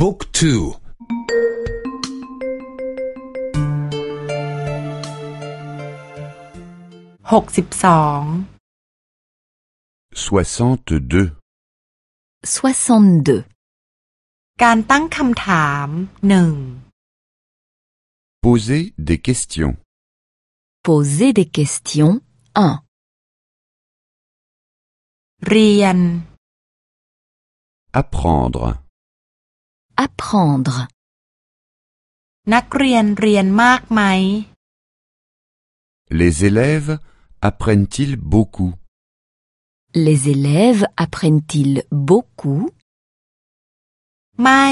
บุ๊กทู หกสิบสอง soixante-deux, 62. การตั้งคำถามหนึ่ง poser des questions, Poser des questions 1. เรียน apprendre, Apprendre. นักเรียนเรียนมากไหม les élèves apprennent-ils beaucoup, Les élèves apprennent-ils beaucoup ไม่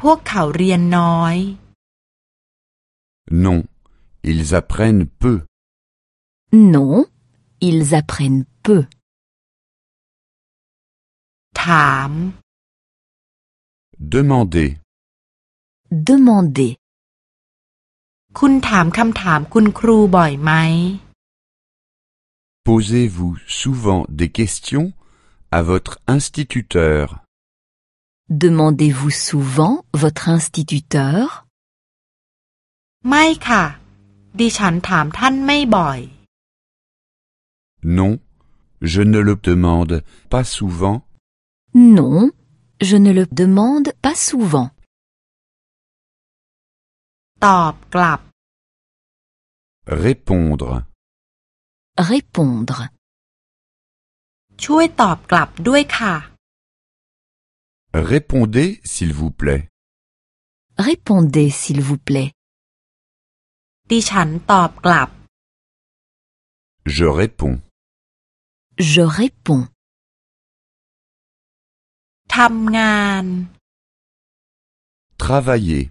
พวกเขาเรียนน้อย non, ils apprennent peu, Non, ils apprennent peu. ถาม demander, Demander. คุณถามคำถามคุณครูบ่อยไหม posez-vous souvent des questions à votre instituteur, Demandez-vous souvent votre instituteur ไม่ค่ะ ดิฉันถามท่านไม่บ่อย non, je ne le demande pas souvent, Non, je ne le demande pas souvent. ตอบกลับ répondre, Répondre. ช่วยตอบกลับด้วยค่ะ répondez s'il vous plaît, Répondez s'il vous plaît. ดิฉันตอบกลับ je réponds, Je réponds. ทำงาน travailler,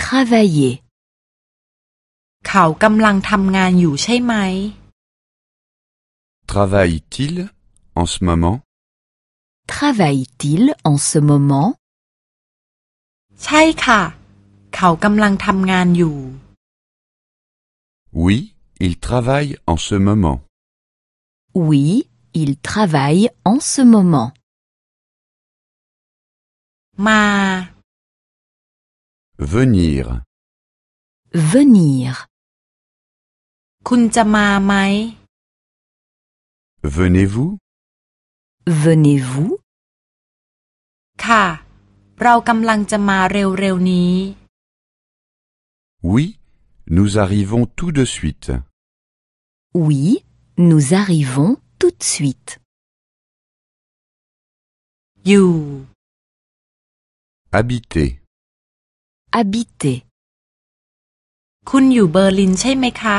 Travailler. เขากำลังทำงานอยู่ใช่ไหม travaille-t-il en ce moment, Travaille-t-il en ce moment ใช่ค่ะ เขากำลังทำงานอยู่ oui, il travaille en ce moment, Oui, il travaille en ce moment. Ma. Venir. Venir. Venez-vous? Venez-vous? Oui, nous arrivons tout de suite. Oui, nous arrivons tout de suite. You. habiter, Habiter. คุณอยู่เบอร์ลินใช่ไหมคะ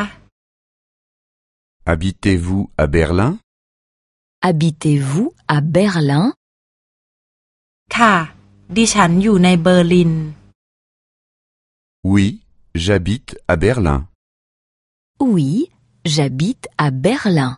habitez-vous à Berlin, Habitez-vous à Berlin ค่ะ ดิฉันอยู่ในเบอร์ลิน oui, j'habite à Berlin. Oui, j'habite à Berlin.